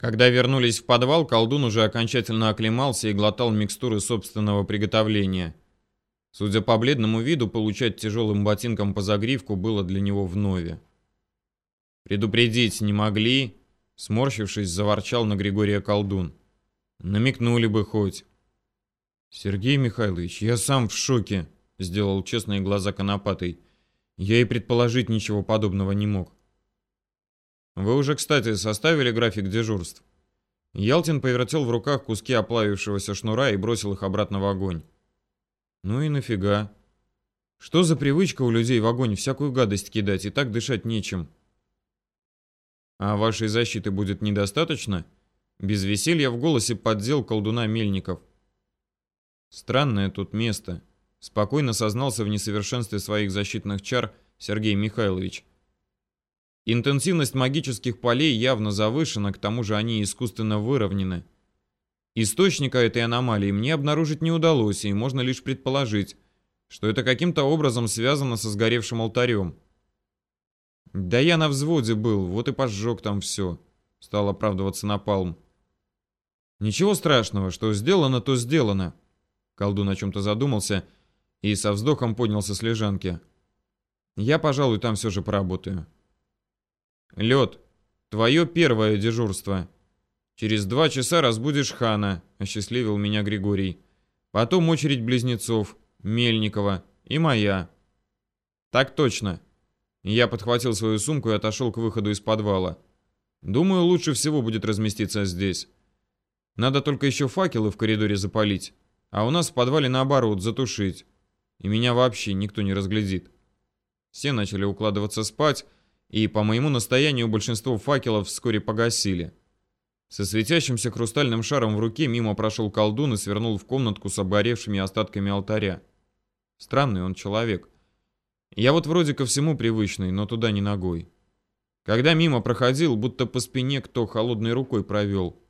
Когда вернулись в подвал, колдун уже окончательно оклемался и глотал микстуры собственного приготовления. Судя по бледному виду, получать тяжелым ботинком по загривку было для него вновь. Предупредить не могли, сморщившись, заворчал на Григория колдун. Намекнули бы хоть. Сергей Михайлович, я сам в шоке, сделал честные глаза конопатый. Я и предположить ничего подобного не мог. Вы уже, кстати, составили график дежурств? Ялтин повертел в руках куски оплавившегося шнура и бросил их обратно в огонь. Ну и нафига? Что за привычка у людей в огонь всякую гадость кидать, и так дышать нечем? А вашей защиты будет недостаточно? Без веселья в голосе поддел колдуна Мельников. Странное тут место. Спокойно сознался в несовершенстве своих защитных чар Сергей Михайлович. Интенсивность магических полей явно завышена, к тому же они искусственно выровнены. Источника этой аномалии мне обнаружить не удалось, и можно лишь предположить, что это каким-то образом связано со сгоревшим алтарем. «Да я на взводе был, вот и пожег там все», — стал оправдываться Напалм. «Ничего страшного, что сделано, то сделано». Колдун о чем-то задумался и со вздохом поднялся с лежанки. «Я, пожалуй, там все же поработаю». Лед, твое первое дежурство. Через два часа разбудишь Хана, осчастливил меня Григорий. Потом очередь близнецов, Мельникова и моя. Так точно. Я подхватил свою сумку и отошел к выходу из подвала. Думаю, лучше всего будет разместиться здесь. Надо только еще факелы в коридоре запалить, а у нас в подвале наоборот затушить. И меня вообще никто не разглядит. Все начали укладываться спать, и по моему настоянию большинство факелов вскоре погасили. Со светящимся хрустальным шаром в руке мимо прошел колдун и свернул в комнатку с обгоревшими остатками алтаря. Странный он человек. Я вот вроде ко всему привычный, но туда не ногой. Когда мимо проходил, будто по спине кто холодной рукой провел.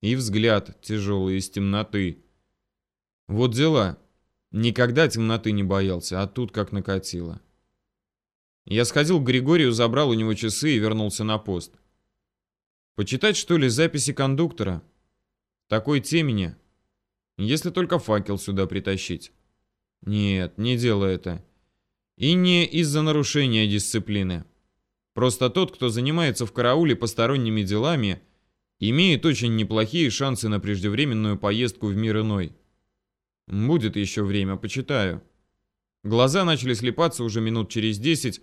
И взгляд тяжелый из темноты. Вот дела. Никогда темноты не боялся, а тут как накатило. Я сходил к Григорию, забрал у него часы и вернулся на пост. Почитать, что ли, записи кондуктора? Такой темени. Если только факел сюда притащить. Нет, не дело это. И не из-за нарушения дисциплины. Просто тот, кто занимается в карауле посторонними делами, имеет очень неплохие шансы на преждевременную поездку в мир иной. Будет еще время, почитаю. Глаза начали слепаться уже минут через десять,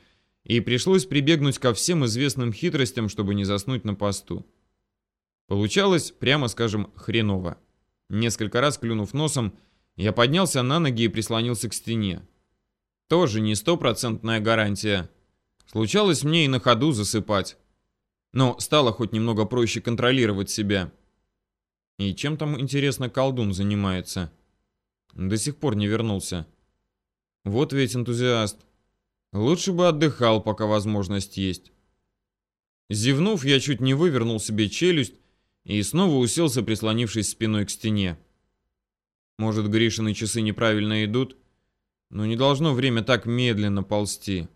и пришлось прибегнуть ко всем известным хитростям, чтобы не заснуть на посту. Получалось, прямо скажем, хреново. Несколько раз клюнув носом, я поднялся на ноги и прислонился к стене. Тоже не стопроцентная гарантия. Случалось мне и на ходу засыпать. Но стало хоть немного проще контролировать себя. И чем там, интересно, колдун занимается? До сих пор не вернулся. Вот ведь энтузиаст. Лучше бы отдыхал, пока возможность есть. Зевнув, я чуть не вывернул себе челюсть и снова уселся, прислонившись спиной к стене. Может, Гришины часы неправильно идут? Но не должно время так медленно ползти.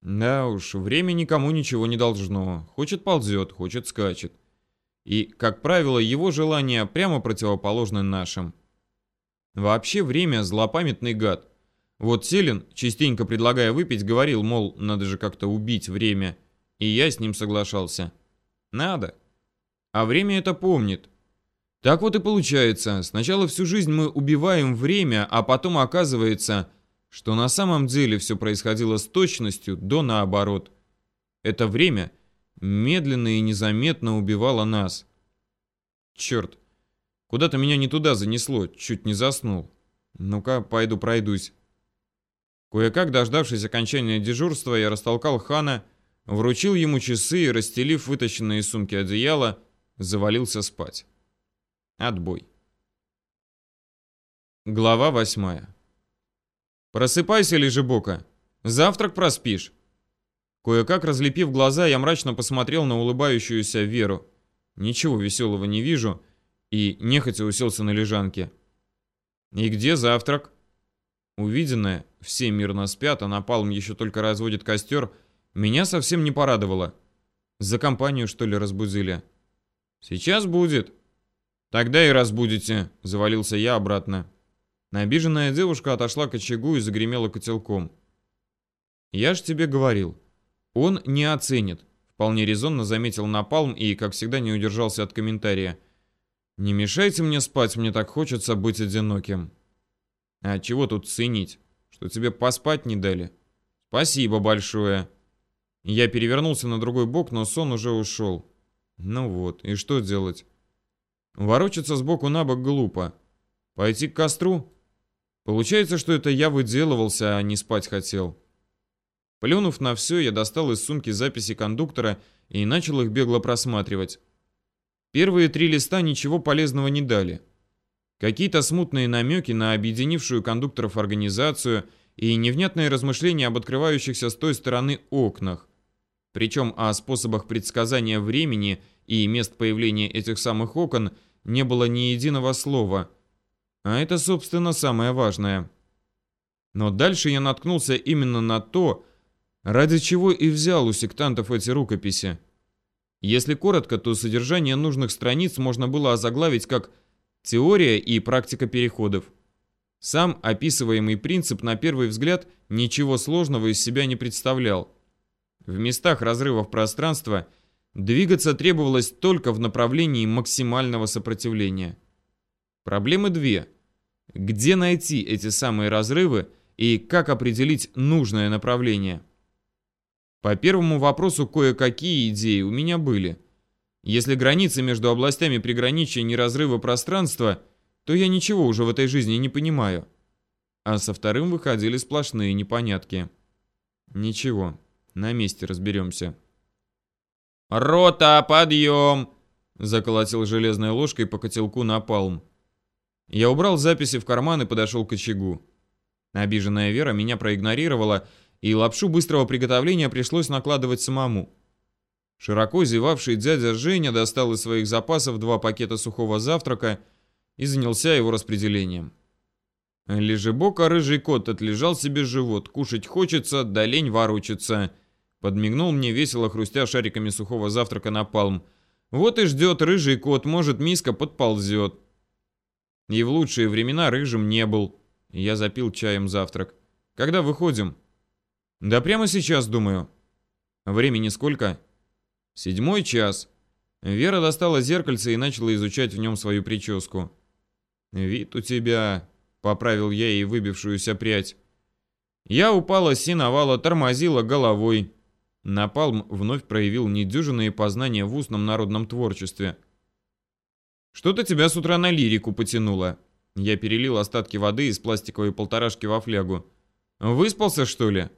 Да уж, время никому ничего не должно. Хочет ползет, хочет скачет. И, как правило, его желания прямо противоположны нашим. Вообще время злопамятный гад. Вот Селин, частенько предлагая выпить, говорил, мол, надо же как-то убить время. И я с ним соглашался. Надо. А время это помнит. Так вот и получается. Сначала всю жизнь мы убиваем время, а потом оказывается, что на самом деле все происходило с точностью до наоборот. Это время медленно и незаметно убивало нас. Черт, куда-то меня не туда занесло, чуть не заснул. Ну-ка, пойду пройдусь. Кое-как, дождавшись окончания дежурства, я растолкал хана, вручил ему часы и, расстелив вытащенные из сумки одеяло, завалился спать. Отбой. Глава восьмая. «Просыпайся, Лежебока. Завтрак проспишь». Кое-как разлепив глаза, я мрачно посмотрел на улыбающуюся Веру. Ничего веселого не вижу и нехотя уселся на лежанке. «И где завтрак?» Увиденное, все мирно спят, а Напалм еще только разводит костер, меня совсем не порадовало. За компанию, что ли, разбудили? Сейчас будет. Тогда и разбудите, завалился я обратно. Обиженная девушка отошла к очагу и загремела котелком. Я ж тебе говорил, он не оценит, вполне резонно заметил Напалм и, как всегда, не удержался от комментария. Не мешайте мне спать, мне так хочется быть одиноким. А чего тут ценить? Что тебе поспать не дали? Спасибо большое. Я перевернулся на другой бок, но сон уже ушел. Ну вот, и что делать? Ворочаться сбоку на бок глупо. Пойти к костру? Получается, что это я выделывался, а не спать хотел. Плюнув на все, я достал из сумки записи кондуктора и начал их бегло просматривать. Первые три листа ничего полезного не дали. Какие-то смутные намеки на объединившую кондукторов организацию и невнятные размышления об открывающихся с той стороны окнах. Причем о способах предсказания времени и мест появления этих самых окон не было ни единого слова. А это, собственно, самое важное. Но дальше я наткнулся именно на то, ради чего и взял у сектантов эти рукописи. Если коротко, то содержание нужных страниц можно было озаглавить как «Теория и практика переходов». Сам описываемый принцип, на первый взгляд, ничего сложного из себя не представлял. В местах разрывов пространства двигаться требовалось только в направлении максимального сопротивления. Проблемы две. Где найти эти самые разрывы и как определить нужное направление? По первому вопросу кое-какие идеи у меня были. Если границы между областями приграничия не разрыва пространства, то я ничего уже в этой жизни не понимаю. А со вторым выходили сплошные непонятки. Ничего, на месте разберемся. «Рота, подъем!» — заколотил железной ложкой по котелку напалм. Я убрал записи в карман и подошел к очагу. Обиженная Вера меня проигнорировала, и лапшу быстрого приготовления пришлось накладывать самому. Широко зевавший дядя Женя достал из своих запасов два пакета сухого завтрака и занялся его распределением. Лежебока рыжий кот отлежал себе живот, кушать хочется, да лень ворочаться. Подмигнул мне весело, хрустя шариками сухого завтрака на палм. Вот и ждет рыжий кот, может миска подползет. И в лучшие времена рыжим не был. Я запил чаем завтрак. Когда выходим? Да прямо сейчас, думаю. Времени сколько? Седьмой час. Вера достала зеркальце и начала изучать в нем свою прическу. Вид у тебя... Поправил я ей выбившуюся прядь. Я упала синовала, тормозила головой. Напалм вновь проявил недюжинные познания в устном народном творчестве. «Что-то тебя с утра на лирику потянуло». Я перелил остатки воды из пластиковой полторашки во флягу. «Выспался, что ли?»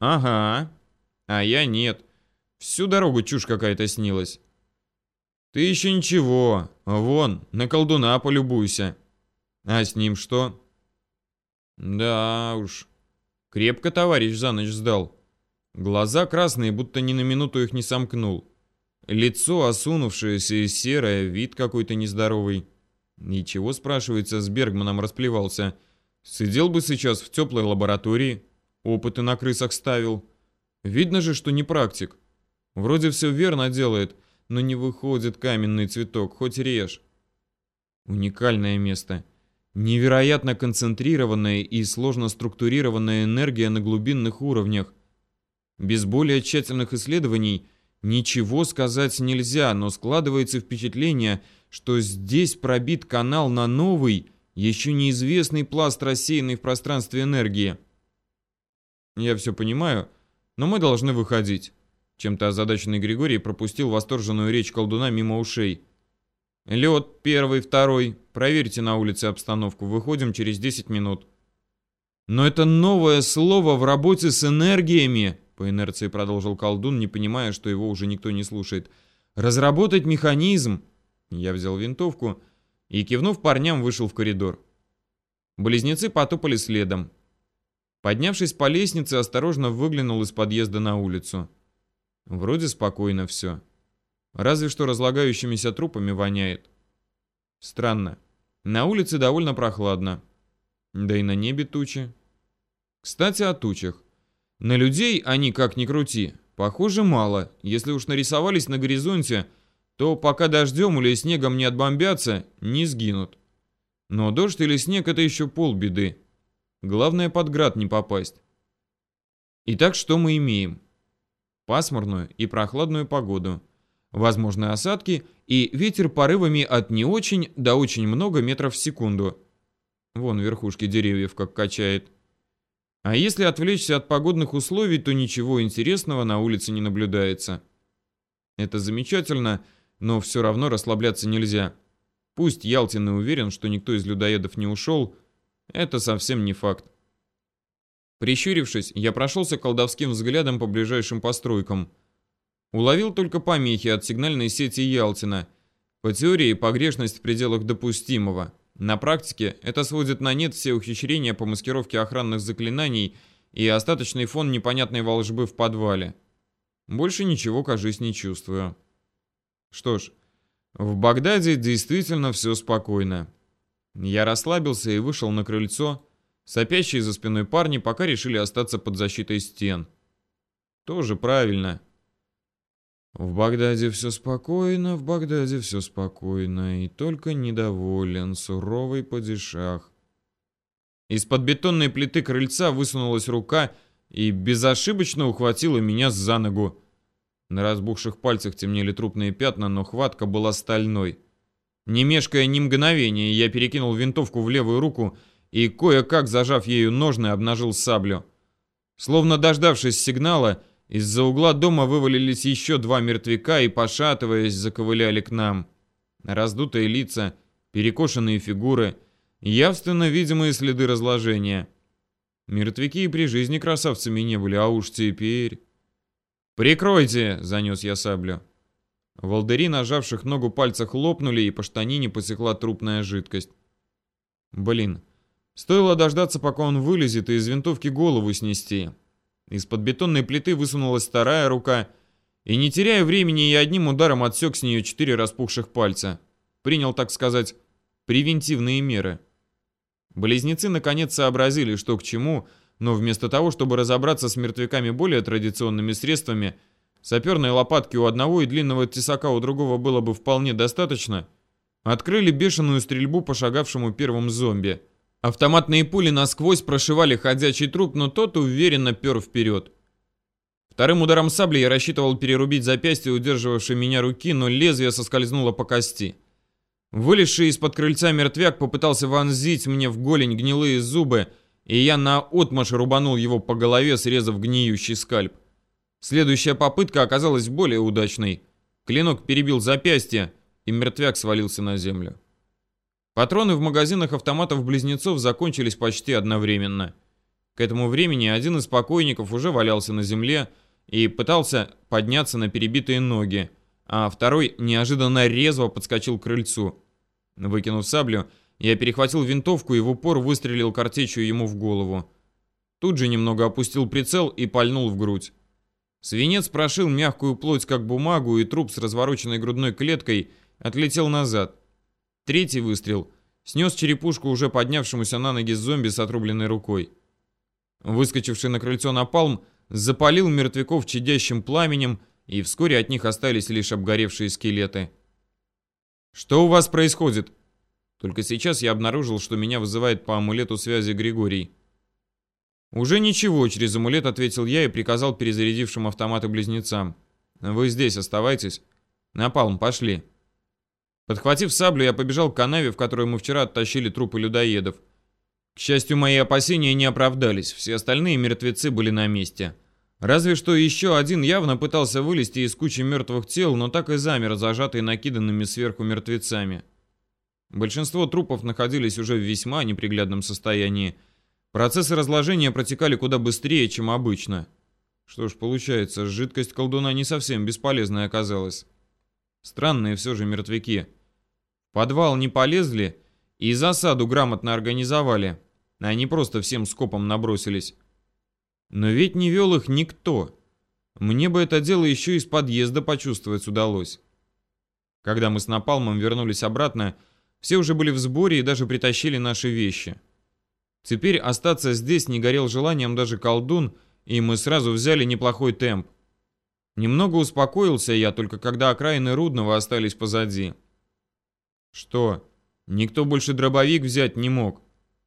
«Ага. А я нет. Всю дорогу чушь какая-то снилась». «Ты еще ничего. Вон, на колдуна полюбуйся». «А с ним что?» «Да уж. Крепко товарищ за ночь сдал. Глаза красные, будто ни на минуту их не сомкнул. Лицо осунувшееся и серое, вид какой-то нездоровый. Ничего, спрашивается, с Бергманом расплевался. Сидел бы сейчас в теплой лаборатории». Опыты на крысах ставил. Видно же, что не практик. Вроде все верно делает, но не выходит каменный цветок, хоть режь. Уникальное место. Невероятно концентрированная и сложно структурированная энергия на глубинных уровнях. Без более тщательных исследований ничего сказать нельзя, но складывается впечатление, что здесь пробит канал на новый, еще неизвестный пласт рассеянной в пространстве энергии. Я все понимаю, но мы должны выходить. Чем-то озадаченный Григорий пропустил восторженную речь колдуна мимо ушей. Лед первый, второй. Проверьте на улице обстановку. Выходим через 10 минут. Но это новое слово в работе с энергиями, по инерции продолжил колдун, не понимая, что его уже никто не слушает. Разработать механизм. Я взял винтовку и, кивнув парням, вышел в коридор. Близнецы потопали следом. Поднявшись по лестнице, осторожно выглянул из подъезда на улицу. Вроде спокойно все. Разве что разлагающимися трупами воняет. Странно. На улице довольно прохладно. Да и на небе тучи. Кстати, о тучах. На людей они, как ни крути, похоже мало. Если уж нарисовались на горизонте, то пока дождем или снегом не отбомбятся, не сгинут. Но дождь или снег — это еще полбеды. Главное, под град не попасть. Итак, что мы имеем? Пасмурную и прохладную погоду. Возможны осадки и ветер порывами от не очень до очень много метров в секунду. Вон верхушки деревьев как качает. А если отвлечься от погодных условий, то ничего интересного на улице не наблюдается. Это замечательно, но все равно расслабляться нельзя. Пусть Ялтин и уверен, что никто из людоедов не ушел, это совсем не факт. Прищурившись, я прошелся колдовским взглядом по ближайшим постройкам. Уловил только помехи от сигнальной сети Ялтина. По теории, погрешность в пределах допустимого. На практике это сводит на нет все ухищрения по маскировке охранных заклинаний и остаточный фон непонятной волжбы в подвале. Больше ничего, кажись, не чувствую. Что ж, в Багдаде действительно все спокойно. Я расслабился и вышел на крыльцо. Сопящие за спиной парни пока решили остаться под защитой стен. Тоже правильно. В Багдаде все спокойно, в Багдаде все спокойно, и только недоволен суровый падишах. Из-под бетонной плиты крыльца высунулась рука и безошибочно ухватила меня за ногу. На разбухших пальцах темнели трупные пятна, но хватка была стальной. Не мешкая ни мгновения, я перекинул винтовку в левую руку и, кое-как зажав ею ножны, обнажил саблю. Словно дождавшись сигнала, из-за угла дома вывалились еще два мертвяка и, пошатываясь, заковыляли к нам. Раздутые лица, перекошенные фигуры, явственно видимые следы разложения. Мертвяки и при жизни красавцами не были, а уж теперь... «Прикройте!» — занес я саблю. Волдыри, нажавших ногу пальцах, лопнули, и по штанине потекла трупная жидкость. Блин, стоило дождаться, пока он вылезет, и из винтовки голову снести. Из-под бетонной плиты высунулась вторая рука, и, не теряя времени, я одним ударом отсек с нее четыре распухших пальца. Принял, так сказать, превентивные меры. Близнецы наконец сообразили, что к чему, но вместо того, чтобы разобраться с мертвяками более традиционными средствами, саперной лопатки у одного и длинного тесака у другого было бы вполне достаточно, открыли бешеную стрельбу по шагавшему первым зомби – Автоматные пули насквозь прошивали ходячий труп, но тот уверенно пер вперед. Вторым ударом сабли я рассчитывал перерубить запястье, удерживавшей меня руки, но лезвие соскользнуло по кости. Вылезший из-под крыльца мертвяк попытался вонзить мне в голень гнилые зубы, и я наотмашь рубанул его по голове, срезав гниющий скальп. Следующая попытка оказалась более удачной. Клинок перебил запястье, и мертвяк свалился на землю. Патроны в магазинах автоматов-близнецов закончились почти одновременно. К этому времени один из покойников уже валялся на земле и пытался подняться на перебитые ноги, а второй неожиданно резво подскочил к крыльцу. Выкинув саблю, я перехватил винтовку и в упор выстрелил картечью ему в голову. Тут же немного опустил прицел и пальнул в грудь. Свинец прошил мягкую плоть как бумагу, и труп с развороченной грудной клеткой отлетел назад. Третий выстрел снес черепушку уже поднявшемуся на ноги зомби с отрубленной рукой. Выскочивший на крыльцо напалм запалил мертвяков чадящим пламенем, и вскоре от них остались лишь обгоревшие скелеты. «Что у вас происходит?» Только сейчас я обнаружил, что меня вызывает по амулету связи Григорий. «Уже ничего», — через амулет ответил я и приказал перезарядившим автоматы близнецам. «Вы здесь оставайтесь. Напалм, пошли». Подхватив саблю, я побежал к канаве, в которую мы вчера оттащили трупы людоедов. К счастью, мои опасения не оправдались, все остальные мертвецы были на месте. Разве что еще один явно пытался вылезти из кучи мертвых тел, но так и замер, зажатый накиданными сверху мертвецами. Большинство трупов находились уже в весьма неприглядном состоянии. Процессы разложения протекали куда быстрее, чем обычно. Что ж, получается, жидкость колдуна не совсем бесполезной оказалась. Странные все же мертвяки. В подвал не полезли и засаду грамотно организовали. Они просто всем скопом набросились. Но ведь не вел их никто. Мне бы это дело еще из подъезда почувствовать удалось. Когда мы с Напалмом вернулись обратно, все уже были в сборе и даже притащили наши вещи. Теперь остаться здесь не горел желанием даже колдун, и мы сразу взяли неплохой темп. Немного успокоился я, только когда окраины Рудного остались позади. Что, никто больше дробовик взять не мог?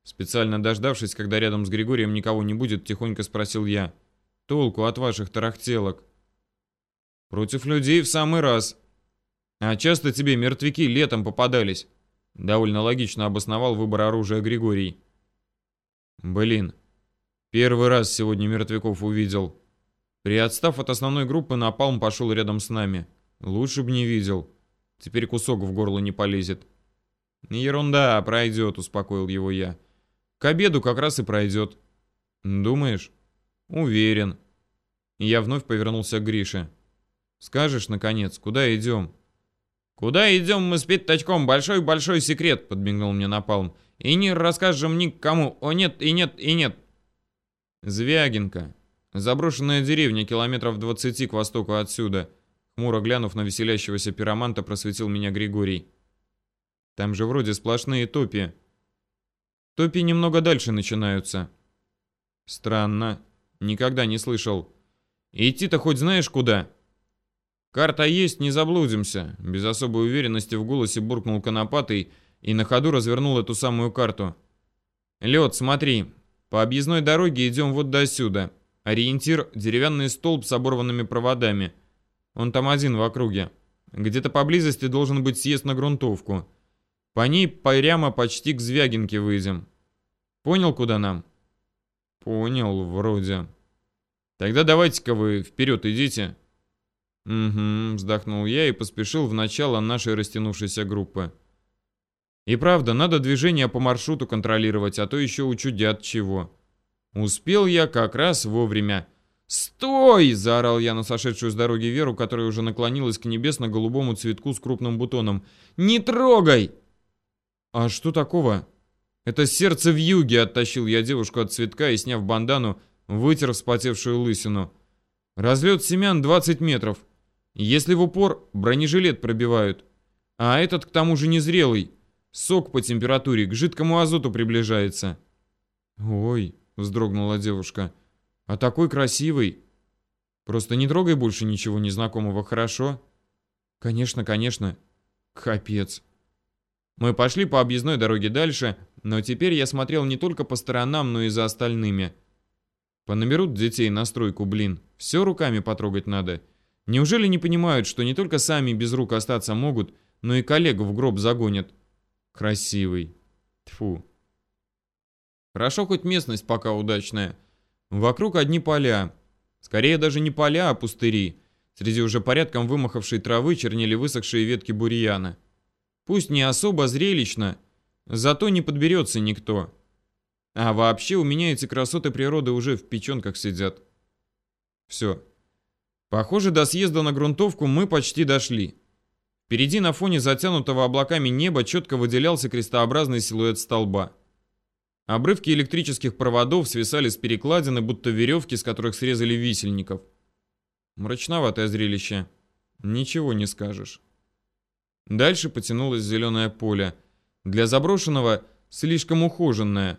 Специально дождавшись, когда рядом с Григорием никого не будет, тихонько спросил я. Толку от ваших тарахтелок? Против людей в самый раз. А часто тебе мертвяки летом попадались? Довольно логично обосновал выбор оружия Григорий. Блин, первый раз сегодня мертвяков увидел. Приотстав от основной группы, Напалм пошел рядом с нами. Лучше б не видел. Теперь кусок в горло не полезет. Ерунда, пройдет, успокоил его я. К обеду как раз и пройдет. Думаешь? Уверен. я вновь повернулся к Грише. Скажешь, наконец, куда идем? Куда идем мы с пятачком? Большой-большой секрет, подмигнул мне Напалм. И не расскажем никому. О нет, и нет, и нет. Звягинка. Заброшенная деревня километров 20 к востоку отсюда. Хмуро глянув на веселящегося пироманта, просветил меня Григорий. Там же вроде сплошные топи. Топи немного дальше начинаются. Странно. Никогда не слышал. Идти-то хоть знаешь куда? Карта есть, не заблудимся. Без особой уверенности в голосе буркнул Конопатый и на ходу развернул эту самую карту. Лед, смотри. По объездной дороге идем вот до сюда. Ориентир – деревянный столб с оборванными проводами. Он там один в округе. Где-то поблизости должен быть съезд на грунтовку. По ней прямо почти к Звягинке выйдем. Понял, куда нам? Понял, вроде. Тогда давайте-ка вы вперед идите. Угу, вздохнул я и поспешил в начало нашей растянувшейся группы. И правда, надо движение по маршруту контролировать, а то еще учудят чего. Успел я как раз вовремя. «Стой!» – заорал я на сошедшую с дороги Веру, которая уже наклонилась к небесно-голубому цветку с крупным бутоном. «Не трогай!» «А что такого?» «Это сердце в юге!» – оттащил я девушку от цветка и, сняв бандану, вытер вспотевшую лысину. «Разлет семян 20 метров. Если в упор, бронежилет пробивают. А этот к тому же незрелый. Сок по температуре к жидкому азоту приближается». «Ой!» Вздрогнула девушка. А такой красивый. Просто не трогай больше ничего незнакомого, хорошо? Конечно, конечно. Капец. Мы пошли по объездной дороге дальше, но теперь я смотрел не только по сторонам, но и за остальными. Понаберут детей на стройку, блин. Все руками потрогать надо. Неужели не понимают, что не только сами без рук остаться могут, но и коллегу в гроб загонят? Красивый. Тфу. Хорошо хоть местность пока удачная. Вокруг одни поля. Скорее даже не поля, а пустыри. Среди уже порядком вымахавшей травы чернели высохшие ветки бурьяна. Пусть не особо зрелищно, зато не подберется никто. А вообще у меня эти красоты природы уже в печенках сидят. Все. Похоже, до съезда на грунтовку мы почти дошли. Впереди на фоне затянутого облаками неба четко выделялся крестообразный силуэт столба. Обрывки электрических проводов свисали с перекладины, будто веревки, с которых срезали висельников. Мрачноватое зрелище. Ничего не скажешь. Дальше потянулось зеленое поле. Для заброшенного слишком ухоженное.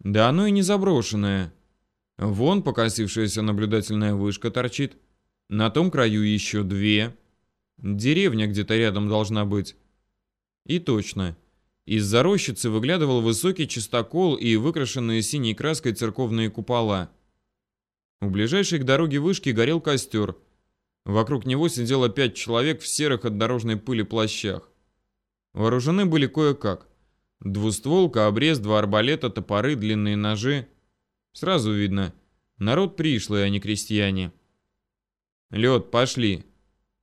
Да оно и не заброшенное. Вон покосившаяся наблюдательная вышка торчит. На том краю еще две. Деревня где-то рядом должна быть. И точно. Из-за рощицы выглядывал высокий чистокол и выкрашенные синей краской церковные купола. У ближайшей к дороге вышки горел костер. Вокруг него сидело пять человек в серых от дорожной пыли плащах. Вооружены были кое-как. Двустволка, обрез, два арбалета, топоры, длинные ножи. Сразу видно, народ пришлый, а не крестьяне. «Лед, пошли!»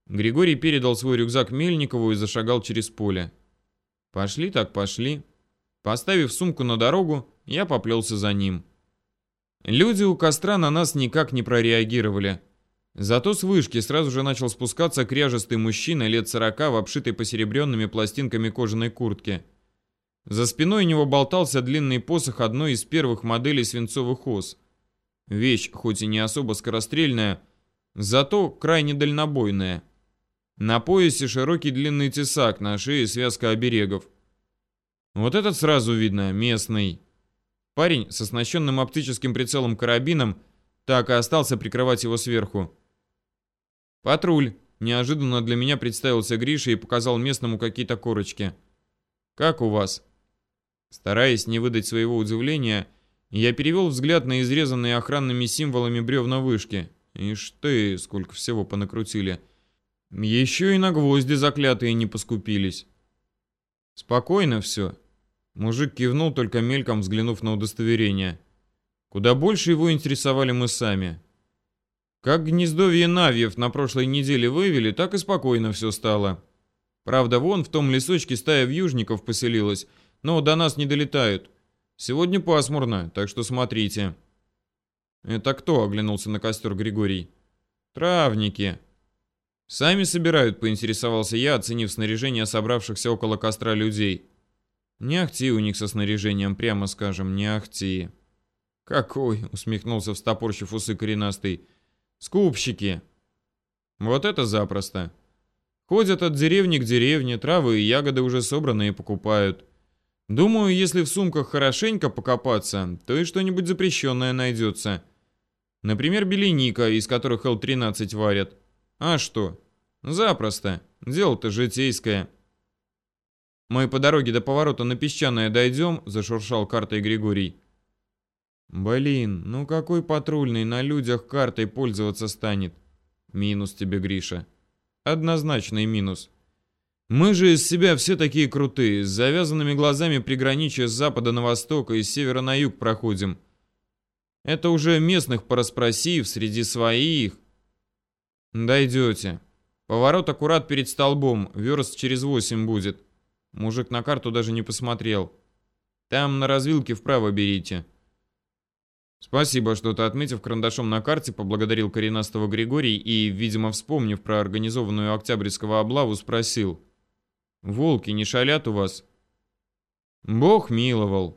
Григорий передал свой рюкзак Мельникову и зашагал через поле. Пошли так пошли. Поставив сумку на дорогу, я поплелся за ним. Люди у костра на нас никак не прореагировали. Зато с вышки сразу же начал спускаться кряжестый мужчина лет сорока в обшитой посеребренными пластинками кожаной куртке. За спиной у него болтался длинный посох одной из первых моделей свинцовых ос. Вещь, хоть и не особо скорострельная, зато крайне дальнобойная. На поясе широкий длинный тесак, на шее связка оберегов. Вот этот сразу видно, местный. Парень с оснащенным оптическим прицелом карабином так и остался прикрывать его сверху. «Патруль!» — неожиданно для меня представился Гриша и показал местному какие-то корочки. «Как у вас?» Стараясь не выдать своего удивления, я перевел взгляд на изрезанные охранными символами бревна вышки. Ишь ты, сколько всего понакрутили. Еще и на гвозди заклятые не поскупились. Спокойно все. Мужик кивнул, только мельком взглянув на удостоверение. Куда больше его интересовали мы сами. Как гнездовье Навьев на прошлой неделе вывели, так и спокойно все стало. Правда, вон в том лесочке стая вьюжников поселилась, но до нас не долетают. Сегодня пасмурно, так что смотрите. Это кто? Оглянулся на костер Григорий. Травники. Сами собирают, поинтересовался я, оценив снаряжение собравшихся около костра людей. Не ахти у них со снаряжением, прямо скажем, не ахти. Какой? Усмехнулся, встопорщив усы коренастый. Скупщики. Вот это запросто. Ходят от деревни к деревне, травы и ягоды уже собранные покупают. Думаю, если в сумках хорошенько покопаться, то и что-нибудь запрещенное найдется. Например, беленика, из которых Л-13 варят. А что? Запросто. Дело-то житейское. Мы по дороге до поворота на Песчаное дойдем, зашуршал картой Григорий. Блин, ну какой патрульный на людях картой пользоваться станет? Минус тебе, Гриша. Однозначный минус. Мы же из себя все такие крутые, с завязанными глазами приграничия с запада на восток и с севера на юг проходим. Это уже местных пораспросив, среди своих. Дойдете. Поворот аккурат перед столбом, верст через восемь будет. Мужик на карту даже не посмотрел. Там на развилке вправо берите. Спасибо, что-то отметив карандашом на карте, поблагодарил коренастого Григорий и, видимо, вспомнив про организованную Октябрьского облаву, спросил. «Волки не шалят у вас?» «Бог миловал.